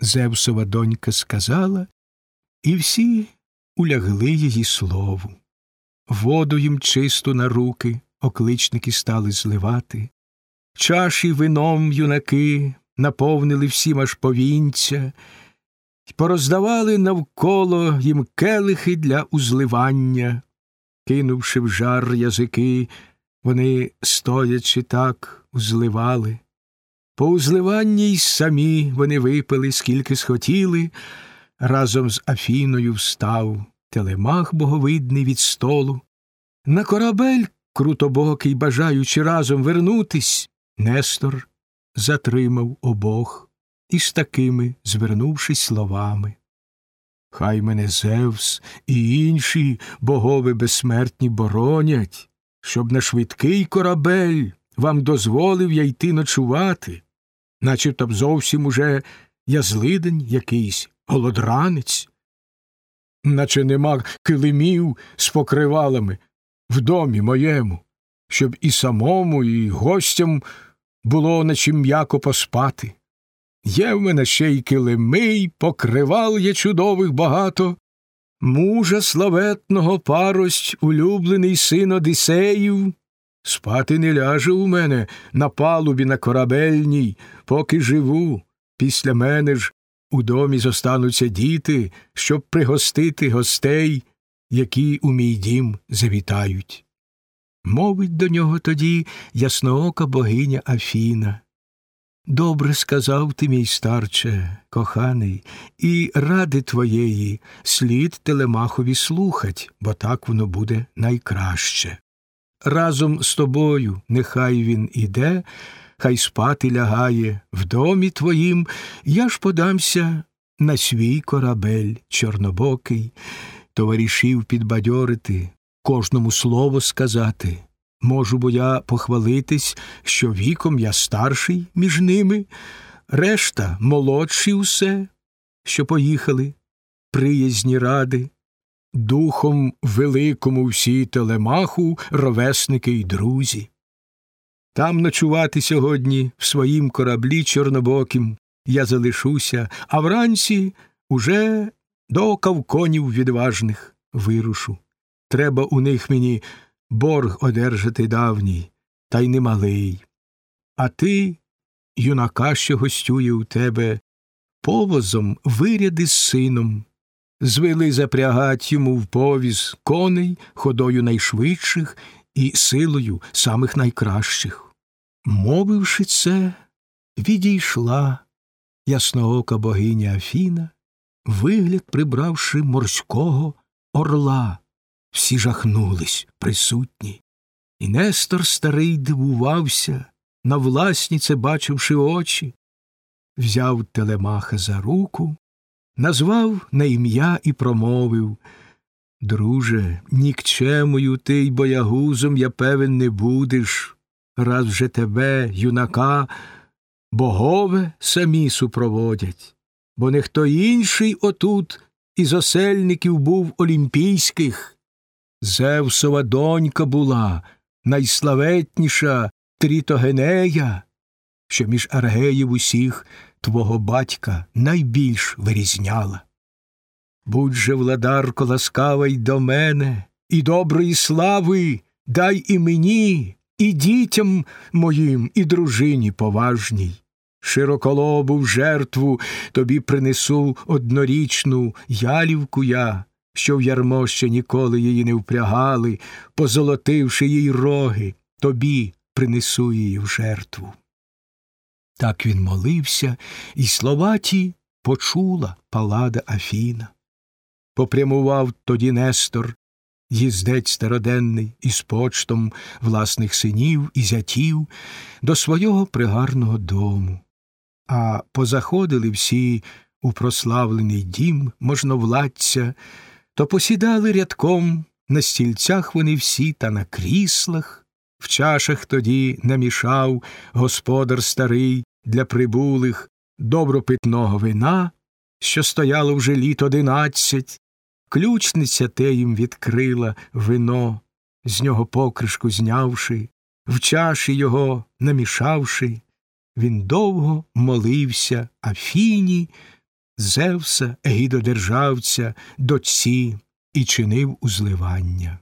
Зевсова донька сказала, і всі улягли її слову. Воду їм чисту на руки окличники стали зливати, чаші вином юнаки наповнили всім аж повінця, й пороздавали навколо їм келихи для узливання, кинувши в жар язики, вони, стоячи так, узливали. По узливанні й самі вони випили, скільки схотіли, разом з Афіною встав телемах боговидний від столу. На корабель крутобокий, бажаючи разом вернутись, Нестор затримав обох і з такими, звернувшись словами. Хай мене Зевс і інші богови безсмертні боронять, щоб на швидкий корабель вам дозволив я йти ночувати, начебто б зовсім уже я злидень якийсь, голодранець, наче нема килимів з покривалами в домі моєму, щоб і самому, і гостям було на чим м'яко поспати. Є в мене ще й килими, й покривал є чудових багато. Мужа славетного парость, улюблений син Одисеїв, спати не ляже у мене на палубі на корабельній, поки живу. Після мене ж у домі зостануться діти, щоб пригостити гостей, які у мій дім завітають. Мовить до нього тоді ясноока богиня Афіна. Добре сказав ти, мій старче, коханий, і ради твоєї слід телемахові слухать, бо так воно буде найкраще. Разом з тобою нехай він іде, хай спати лягає в домі твоїм, я ж подамся на свій корабель чорнобокий, товаришів підбадьорити, кожному слово сказати. Можу бо я похвалитись, що віком я старший між ними, решта молодші усе, що поїхали, приязні ради, духом великому всі телемаху, ровесники й друзі. Там ночувати сьогодні в своїм кораблі чорнобокім я залишуся, а вранці уже до кавконів відважних вирушу. Треба у них мені борг одержати давній, та й немалий. А ти, юнака, що гостює у тебе, повозом виряди з сином, звели запрягать йому в повіз коней ходою найшвидших і силою самих найкращих. Мовивши це, відійшла ясноока богиня Афіна, вигляд прибравши морського орла. Всі жахнулись присутні. І Нестор старий дивувався, на власні це бачивши очі, взяв телемаха за руку, назвав на ім'я і промовив Друже, нікчемою ти й боягузом, я певен, не будеш, раз вже тебе, юнака, богове самі супроводять, бо не хто інший отут із осельників був олімпійських. Зевсова донька була, найславетніша Трітогенея, що між аргеїв усіх твого батька найбільш вирізняла. Будь же, владарко, ласкава й до мене, і доброї слави дай і мені, і дітям моїм, і дружині поважній. Широколобу в жертву тобі принесу однорічну ялівку я, що в ярмо ще ніколи її не впрягали, позолотивши їй роги, тобі принесу її в жертву. Так він молився, і слова ті почула палада Афіна. Попрямував тоді Нестор, їздець староденний, із почтом власних синів і зятів до свого пригарного дому. А позаходили всі у прославлений дім можновладця, то посідали рядком на стільцях вони всі та на кріслах, в чашах тоді намішав господар старий для прибулих добропитного вина, що стояло вже літ одинадцять, ключниця те їм відкрила вино, з нього покришку знявши, в чаші його намішавши, він довго молився Афіні, Зевса, егідодержавця, дочці і чинив узливання.